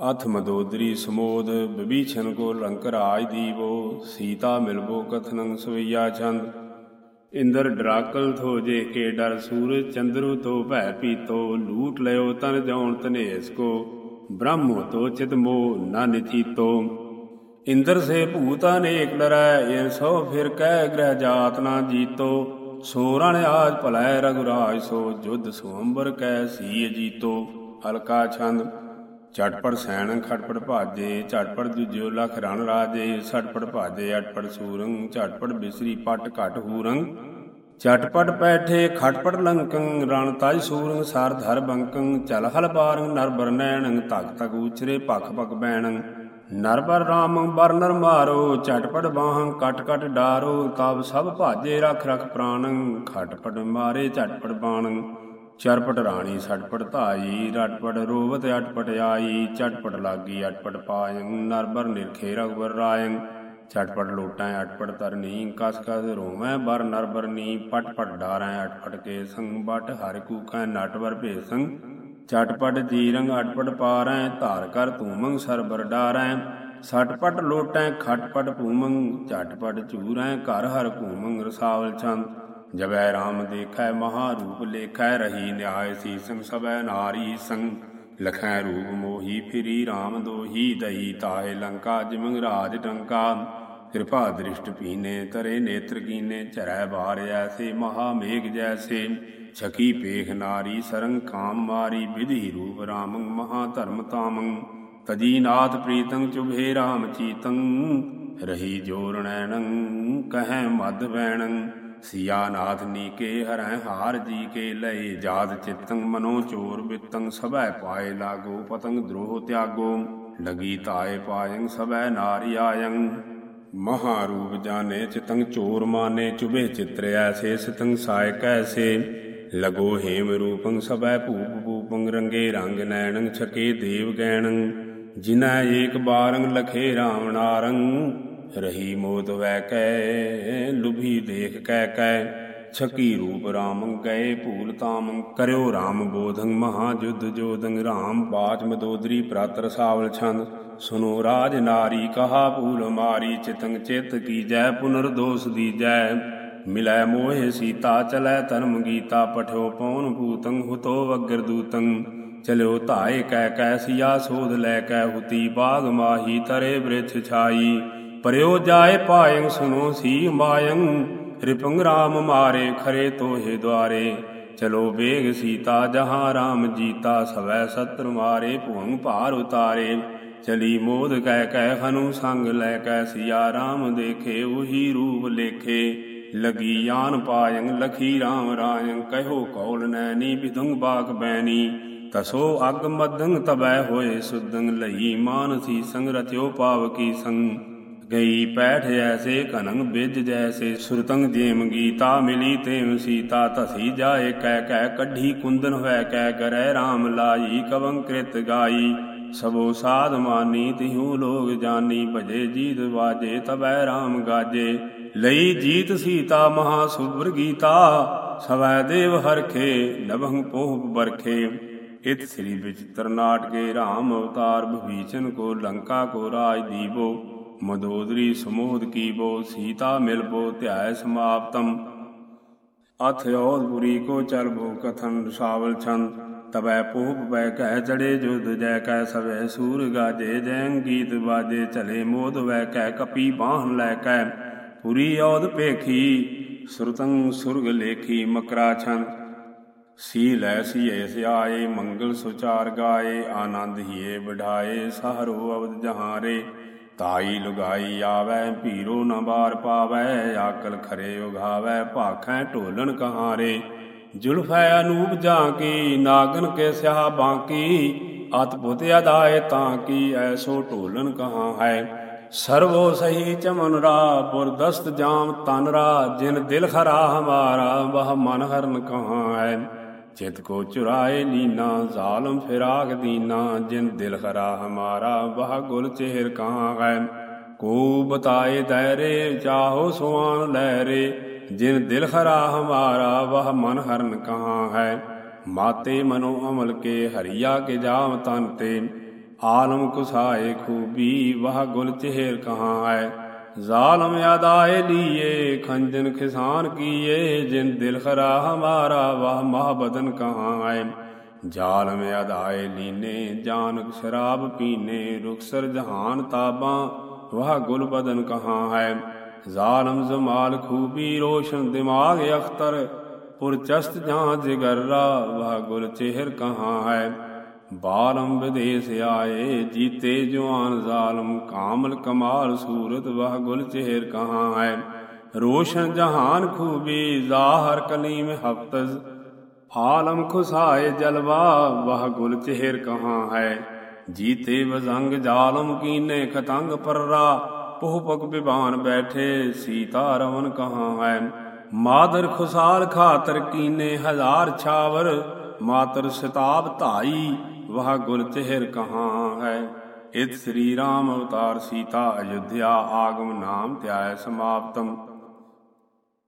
ਅਥ ਮਦੋਦਰੀ ਸਮੋਦ ਵਿਭੀਸ਼ਣ ਕੋ ਲੰਕ ਰਾਜ ਦੀਵੋ, ਸੀਤਾ ਮਿਲਬੋ ਕਥਨੰ ਸਵਈਆ ਚੰਦ। ਇੰਦਰ ਡਰਾਕਲ ਥੋ ਜੇ ਕੇ ਡਰ ਸੂਰਜ ਚੰਦਰੂ ਤੋ ਭੈ ਪੀਤੋ, ਲੂਟ ਲਿਓ ਤਨ ਜਾਉਣ ਤਨੇਸ ਕੋ, ਬ੍ਰਹਮੋ ਤੋ ਚਿਤ ਮੋ ਨਾ ਨਿਥੀਤੋ। ਇੰਦਰ ਸੇ ਭੂਤਾ ਨੇਕ ਡਰੈ ਇਹ ਸੋ ਫਿਰ ਕਹਿ ਗ੍ਰਹਿ ਜਾਤ ਨਾ ਜੀਤੋ। ਸੋ ਰਣ ਆਜ ਭਲੈ ਰਗੁਰਾਜ ਸੋ, ਜੁਧ ਸੁਅੰਬਰ ਕੈ ਸੀ ਜੀਤੋ। ਹਲਕਾ ਛੰਦ। ਝਟਪੜ ਸੈਣ ਖਟਪੜ ਭਾਜੇ ਝਟਪੜ ਜੁਜਿਓ ਲਖ ਰਣ ਰਾਜੇ ਛਟਪੜ ਭਾਜੇ ਅਟਪੜ ਸੂਰੰ ਝਟਪੜ ਬਿਸਰੀ ਪਟ ਘਟ ਹੂਰੰ। ਝਟਪਟ ਬੈਠੇ ਖਟਪੜ ਲੰਕੰ, ਰਣ ਤਾਜ ਸੂਰੰ, ਸਰ ਧਰ ਬੰਕੰ, ਚਲ ਹਲ ਬਾਰੰ ਨਰਬਰ ਨੈਣੰ ਤਕ ਤਕ ਉਚਰੇ ਪਖ ਪਖ ਬੈਣੰ। ਨਰਬਰ ਰਾਮ, ਬਰ ਨਰ ਮਾਰੋ ਝਟਪਟ ਬਾਹੰ, ਕਟ ਕਟ ਡਾਰੋ, ਤਬ ਸਭ ਭਾਜੇ, ਰਖ ਰਖ ਪ੍ਰਾਣੰ। ਖਟਪਟ ਮਾਰੇ ਝਟਪਟ ਬਾਣੰ। ਚਰਪਟ ਰਾਣੀ ਸਟਪਟ ਧਾਈ ਰਟਪਟ ਰੋਵਤ ਅਟਪਟ ਆਈ ਚਟਪਟ ਲਾਗੀ ਅਟਪਟ ਪਾਇੰ ਨਰਬਰ ਨਿਰਖੇ ਰਗਵਰ ਰਾਇੰ ਛਟਪਟ ਲੋਟਾਂ ਅਟਪਟ ਤਰਨੀ ਕਸ ਕਸ ਰੋਵੈ ਬਰ ਨਰਬਰਨੀ ਪਟਪਟ ਡਾਰੈ ਅਟਪਟ ਕੇ ਸੰਗ ਬਟ ਹਰਿ ਕੂਕੈ ਨਟਵਰ ਭੇਸੰ ਚਟਪਟ ਜੀਰੰਗ ਅਟਪਟ ਪਾਰੈ ਧਾਰ ਕਰ ਤੂਮੰਗ ਸਰਬਰ ਡਾਰੈ ਸਟਪਟ ਲੋਟੈ ਖਟਪਟ ਭੂਮੰਗ ਝਟਪਟ ਚੂਰੈ ਘਰ ਹਰ ਘੂਮੰਗ ਰਸਾਵਲ ਚੰਦ ਜਬੈ RAM ਦੇਖੈ ਮਹਾ ਰੂਪ ਲੇਖੈ ਰਹੀ ਨਿਆਇ ਸੀ ਸੰਗ ਸਬੈ ਨਾਰੀ ਸੰਗ। ਲਖੈ ਰੂਪ ਮੋਹੀ ਫਿਰੀ RAM ਦੋਹੀ, ਦਹੀ ਤਾਹੇ ਲੰਕਾ, ਜਿਮੰਗ ਰਾਜ ਟੰਕਾ। ਕਿਰਪਾ ਦ੍ਰਿਸ਼ਟ ਪੀਨੇ ਤਰੇ ਨੇਤਰ ਕੀਨੇ, ਚਰੈ ਬਾਰ ਐਸੇ ਮਹਾ ਮੇਘ ਜੈਸੇ। ਛਕੀ ਪੇਖ ਨਾਰੀ ਸਰੰਗ ਕਾਮ ਮਾਰੀ, ਵਿਧੀ ਰੂਪ RAM ਮਹਾ ਧਰਮ ਤਾਮੰ ਤਜੀ ਨਾਥ ਪ੍ਰੀਤੰ ਚੁਭੇ ਰਾਮ ਚੀਤੰ, ਰਹੀ ਜੋਰਣੈਣੰ ਕਹੈ ਮਦ ਵੈਣੰ। ਸਿਆ ਨਾਥ ਨੀਕੇ ਹਰੈ ਹਾਰ ਜੀ ਕੇ ਲਏ। ਜਾਤ ਚਿਤੰ ਮਨੋ ਚੋਰ ਬਿਤੰ ਸਭੈ ਪਾਏ ਲਾਗੋ, ਪਤੰਗ ਦ੍ਰੋਹ ਤਿਆਗੋ। ਲਗੀ ਤਾਏ ਪਾਇੰ ਸਭੈ ਨਾਰੀ ਆਯੰ ਮਹਾ ਜਾਣੇ ਚਿਤੰ ਚੋਰ ਮਾਨੇ, ਚੁਬੇ ਚਿਤ੍ਰ ਐਸੇ ਸਿਤੰ ਸਾਇ ਕੈਸੇ। ਲਗੋ ਹੇਮ ਰੂਪੰ ਸਭੈ ਭੂਪ ਭੂਪੰ ਰੰਗੇ ਰੰਗ ਨੈਣੰ ਛਕੇ ਦੇਵ ਗੈਣੰ ਜਿਨੈ ਏਕ ਬਾਰੰ ਲਖੇ ਰਾਵਣਾਰੰ ਰਹੀ ਮੋਤ ਵੈ ਕੈ ਲੁਭੀ ਦੇਖ ਕੈ ਕੈ ਛਕੀ ਰੂਪ ਰਾਮ ਗਏ ਭੂਲ ਤਾਮ ਕਰਿਓ ਰਾਮ ਬੋਧੰ ਮਹਾ ਜੁਧ ਜੋਦੰ ਰਾਮ ਬਾਚ ਮਦੋਦਰੀ ਪ੍ਰਤ ਰਸਾਵਲ ਛੰਦ ਸੁਨੋ ਰਾਜ ਨਾਰੀ ਕਹਾ ਭੂਲ ਮਾਰੀ, ਚਿਤੰ ਚਿਤ ਕੀ ਜੈ ਪੁਨਰ ਦੋਸ ਦੀਜੈ, ਮਿਲੈ ਮੋਹਿ ਸੀਤਾ ਚਲੈ ਧਰਮ ਗੀਤਾ, ਪਠਿਓ ਪਉਨ ਭੂਤੰ ਹੁਤੋ ਵਗਰ ਦੂਤੰ, ਚਲਿਓ ਧਾਏ ਕਹਿ ਕਹਿ, ਸਿਆ ਸੋਧ ਲੈ ਕੈ ਹੁਤੀ ਬਾਗ ਮਾਹੀ ਤਰੇ ਬ੍ਰਿਛ ਛਾਈ। ਪਰਿਓ ਜਾਏ ਪਾਇੰ ਸੁਨੋ ਸੀ ਮਾਇੰ, ਰਿਪੰਗ ਰਾਮ ਮਾਰੇ ਖਰੇ ਤੋਹੇ ਦੁਆਰੇ। ਚਲੋ ਵੇਗ ਸੀਤਾ ਜਹਾਂ ਰਾਮ ਜੀਤਾ ਸਵੈ ਸਤਰ ਮਾਰੇ ਭੁੰਗ ਭਾਰ ਉਤਾਰੇ। ਚਲੀ ਮੋਦ ਕਹਿ ਕਹਿ ਹਨੂ ਸੰਗ ਲੈ ਕਹਿ ਸਿਆ ਰਾਮ ਦੇਖੇ ਉਹੀ ਰੂਪ ਲੇਖੇ। ਲਗੀ ਯਾਨ ਪਾਇੰ ਲਖੀ ਰਾਮ ਰਾਇੰ ਕਹਿਓ ਕੌਲ ਨੈਨੀ ਵਿਦੰਗ ਬਾਗ ਬੈਨੀ ਤਸੋ ਅਗ ਮਦੰਗ ਤਬੈ ਹੋਏ ਸੁਦੰਗ ਲਈ ਮਾਨਸੀ ਸੰਗ ਰਤਿਓ ਪਾਵਕੀ ਸੰਗ। ਗਈ ਪੈਠ ਐਸੇ ਕਨੰਗ ਬਿਜ ਜੈਸੇ ਸੁਰਤੰਗ ਜੇਮ ਗੀਤਾ ਮਿਲੀ ਤੇਮ ਸੀਤਾ ਧਸੀ ਜਾਏ ਕਹਿ ਕਹਿ ਕੱਢੀ ਕੁੰਦਨ ਹੋਇ ਕਹਿ ਕਰੈ RAM ਲਾਈ ਕਵੰ ਕ੍ਰਿਤ ਗਾਈ। ਸਭੋ ਸਾਧ ਮਾਨੀ ਤਿਹੂ ਲੋਗ ਜਾਨੀ ਭਜੇ ਜੀਤ ਵਾਜੇ ਤਬੈ RAM ਗਾਜੇ। ਲਈ ਜੀਤ ਸੀਤਾ ਮਹਾ ਸੁਭਰ ਗੀਤਾ, ਸਵੈ ਦੇਵ ਹਰਖੇ ਨਭੰ ਪੋਹ ਬਰਖੇ ਇਤ ਸ੍ਰੀ ਵਿਚਿਤ੍ਰ ਨਾਟਕੇ RAM ਅਵਤਾਰ ਭਵੀਚਨ ਕੋ ਲੰਕਾ ਕੋ ਰਾਜ ਦੀਵੋ। ਮਦੋਦਰੀ ਸਮੋਧ ਕੀਬੋ ਸੀਤਾ ਮਿਲਬੋ ਧਿਆਇ ਸਮਾਪਤਮ ਅਥ ਔਦਪੁਰੀ ਕੋ ਚਲ ਭੋ ਕਥਨ ਸ਼ਾਵਲ ਛੰਦ ਤਬੈ ਪੂਪ ਬੈ ਕਹਿ ਚੜੇ ਜੁਦ ਜੈ ਕੈ ਸਵੇ ਸੂਰ ਗਾਜੇ, ਜੈਨ ਗੀਤ ਬਾਜੇ ਚਲੇ ਮੋਦ ਵੈ ਕਹਿ ਕਪੀ ਬਾਹਨ ਲੈ ਕੈ ਪੁਰੀ ਔਦ ਪੇਖੀ ਸੁਰਤੰ ਸੁਰਗ ਲੇਖੀ ਮਕਰਾ ਛੰ। ਸੀ ਲੈ ਸੀਏ ਸਿਆਏ, ਮੰਗਲ ਸੁਚਾਰ ਗਾਏ, ਆਨੰਦ ਹੀਏ ਬਿਢਾਏ ਸਹਰੋ ਅਵਦ ਜਹਾਰੇ। ਤਾਈ ਲੁਗਾਈ ਆਵੈ, ਭੀਰੋ ਨਾ ਬਾਰ ਪਾਵੈ, ਆਕਲ ਖਰੇ ਉਗਾਵੈ, ਭਾਖੈ ਢੋਲਣ ਕਹਾਰੇ। ਜੁਲਫੈ ਅਨੂਪ ਜਾਂ ਕੀ ਨਾਗਨ ਕੇ ਸਿਆ ਬਾਕੀ, ਅਤ ਪੁਤ ਅਦਾਏ ਤਾਂ ਕੀ ਐਸੋ ਢੋਲਣ ਕਹਾ ਹੈ। ਸਰਵੋ ਸਹੀ ਚਮਨ ਰਾ, ਪੁਰਦਸਤ ਜਾਮ ਤਨ ਰਾ, ਜਿਨ ਦਿਲ ਖਰਾ ਹਮਾਰਾ, ਵਹ ਮਨ ਹਰਨ ਕਹਾਂ ਹੈ। ਚਿਤ ਕੋ ਚੁਰਾਏ ਲੀਨਾ ਜ਼ਾਲਮ ਫਿਰਾਕ ਦੀਨਾ, ਜਿਨ ਦਿਲ ਖਰਾ ਹਮਾਰਾ, ਵਹ ਗੁਲ ਚਿਹਰ ਕਹਾਂ ਹੈ। ਕੋ ਬਤਾਏ ਦਾਇਰੇ ਚਾਹੋ ਸੁਆਨ ਲਹਿਰੇ, ਜਿਨ ਦਿਲ ਖਰਾ ਹਮਾਰਾ, ਵਹ ਮਨ ਹਰਨ ਕਹਾਂ ਹੈ। ਮਾਤੇ ਮਨੋ ਅਮਲ ਕੇ, ਹਰੀਆ ਕੇ ਜਾਮ ਤਨ ਤੇ। ਆਲਮ ਕੁਸਾਏ ਖੂਬੀ, ਵਹ ਗੁਲ ਚਿਹਰ ਕਹਾਂ ਹੈ। ਜ਼ਾਲਮ ਅਦਾਏ ਲੀਏ ਖੰਜਨ ਖਿਸਾਨ ਕੀਏ ਜਿਨ ਦਿਲ ਖਰਾ ਹਮਾਰਾ ਵਾਹ ਮਹਬਦਨ ਕਹਾਂ ਹੈ ਜਾਲਮ ਅਦਾਏ ਲੀਨੇ ਜਾਨਕ ਸ਼ਰਾਬ ਪੀਨੇ ਰੁਖਸਰ ਜਹਾਨ ਤਾਬਾਂ ਵਾਹ ਗੁਲ ਬਦਨ ਕਹਾਂ ਹੈ ਜ਼ਾਲਮ ਜ਼ਮਾਲ ਖੂਬੀ ਰੋਸ਼ਨ ਦਿਮਾਗ ਅਖਤਰ ਪੁਰਚਸਤ ਜਾਂ ਜਿਗਰਰਾ ਵਾਹ ਗੁਲ ਚਿਹਰ ਕਹਾਂ ਹੈ ਬਾਲਮ ਵਿਦੇਸ ਆਏ ਜੀਤੇ ਜਵਾਨ ਜ਼ਾਲਮ, ਕਾਮਲ ਕਮਾਲ ਸੂਰਤ ਵਾਹ ਗੁਲ ਚਿਹਰ ਕਹਾਂ ਹੈ ਰੋਸ਼ਨ ਜਹਾਨ ਖੂਬੀ, ਜ਼ਾਹਰ ਕਲੀਮ ਹਫਤਜ਼। ਆਲਮ ਖੁਸਾਏ ਜਲਵਾ ਵਾਹ ਗੁਲ ਚਿਹਰ ਕਹਾਂ ਹੈ ਜੀਤੇ ਵਜ਼ੰਗ ਜਾਲਮ ਕੀਨੇ ਖਤੰਗ ਪਰਰਾ ਪੋਹ ਪਕ ਬੈਠੇ, ਸੀਤਾ ਰਵਨ ਕਹਾਂ ਹੈ ਮਾਦਰ ਖੁਸਾਲ ਖਾਤਰ ਕੀਨੇ ਹਜ਼ਾਰ ਛਾਵਰ, ਮਾਤਰ ਸਿਤਾਬ ਧਾਈ ਵਹ ਗੁਰ ਚਿਹਰ ਕਹਾਂ ਹੈ। ਇਤ ਸ੍ਰੀ ਰਾਮ ਅਵਤਾਰ ਸੀਤਾ ਅਯੁਧਿਆ ਆਗਮ ਨਾਮ ਧਿਆਇ ਸਮਾਪਤਮ।